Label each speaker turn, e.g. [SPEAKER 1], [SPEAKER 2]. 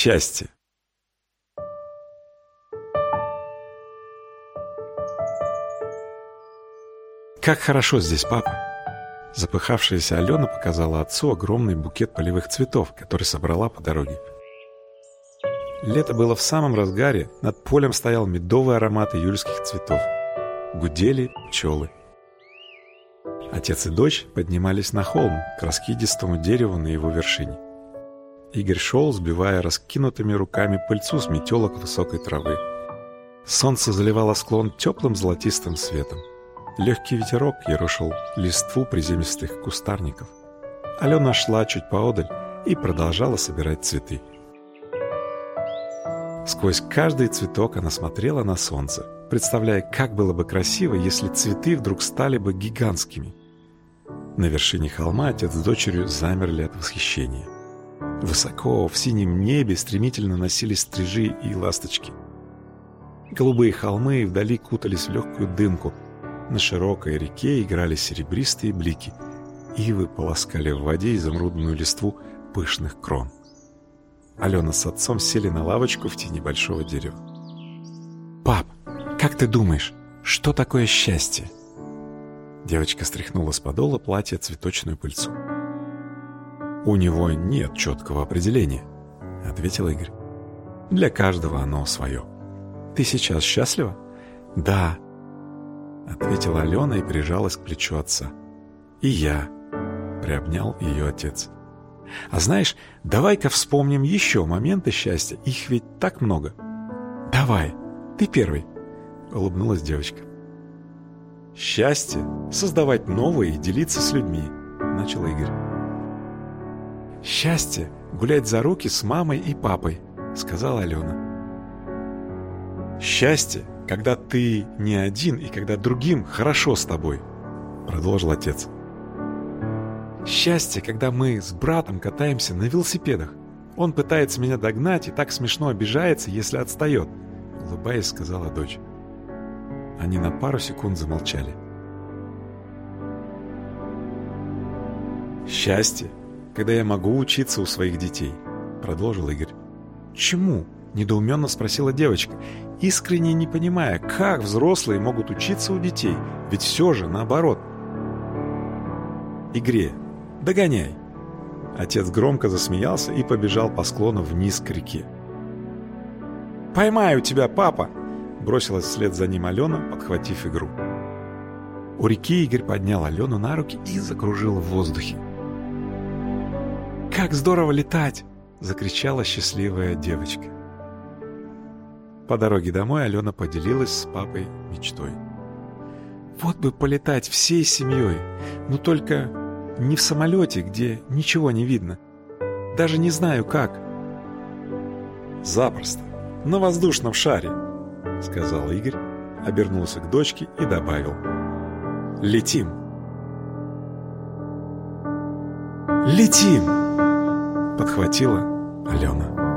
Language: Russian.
[SPEAKER 1] Счастье. Как хорошо здесь, папа. Запыхавшаяся Алена показала отцу огромный букет полевых цветов, который собрала по дороге. Лето было в самом разгаре, над полем стоял медовый аромат июльских цветов. Гудели пчелы. Отец и дочь поднимались на холм к раскидистому дереву на его вершине. Игорь шел, сбивая раскинутыми руками пыльцу с метелок высокой травы. Солнце заливало склон теплым золотистым светом. Легкий ветерок ерошил листву приземистых кустарников. Алена шла чуть поодаль и продолжала собирать цветы. Сквозь каждый цветок она смотрела на солнце, представляя, как было бы красиво, если цветы вдруг стали бы гигантскими. На вершине холма отец с дочерью замерли от восхищения. Высоко, в синем небе стремительно носились стрижи и ласточки. Голубые холмы вдали кутались в легкую дымку. На широкой реке играли серебристые блики. Ивы полоскали в воде изумрудную листву пышных крон. Алена с отцом сели на лавочку в тени большого дерева. «Пап, как ты думаешь, что такое счастье?» Девочка стряхнула с подола платья цветочную пыльцу. «У него нет четкого определения», — ответил Игорь. «Для каждого оно свое. Ты сейчас счастлива?» «Да», — ответила Алена и прижалась к плечу отца. «И я», — приобнял ее отец. «А знаешь, давай-ка вспомним еще моменты счастья, их ведь так много». «Давай, ты первый», — улыбнулась девочка. «Счастье — создавать новые и делиться с людьми», — начал Игорь. «Счастье — гулять за руки с мамой и папой», — сказала Алена. «Счастье, когда ты не один и когда другим хорошо с тобой», — продолжил отец. «Счастье, когда мы с братом катаемся на велосипедах. Он пытается меня догнать и так смешно обижается, если отстает», — улыбаясь, сказала дочь. Они на пару секунд замолчали. «Счастье, когда я могу учиться у своих детей», — продолжил Игорь. «Чему?» — недоуменно спросила девочка, искренне не понимая, как взрослые могут учиться у детей, ведь все же наоборот. «Игре, догоняй!» Отец громко засмеялся и побежал по склону вниз к реке. «Поймаю тебя, папа!» Бросилась вслед за ним Алена, подхватив игру. У реки Игорь поднял Алену на руки и закружил в воздухе. «Как здорово летать!» — закричала счастливая девочка. По дороге домой Алена поделилась с папой мечтой. «Вот бы полетать всей семьей, но только не в самолете, где ничего не видно. Даже не знаю как». «Запросто, на воздушном шаре», — сказал Игорь, обернулся к дочке и добавил. «Летим!» «Летим!» Подхватила Алена.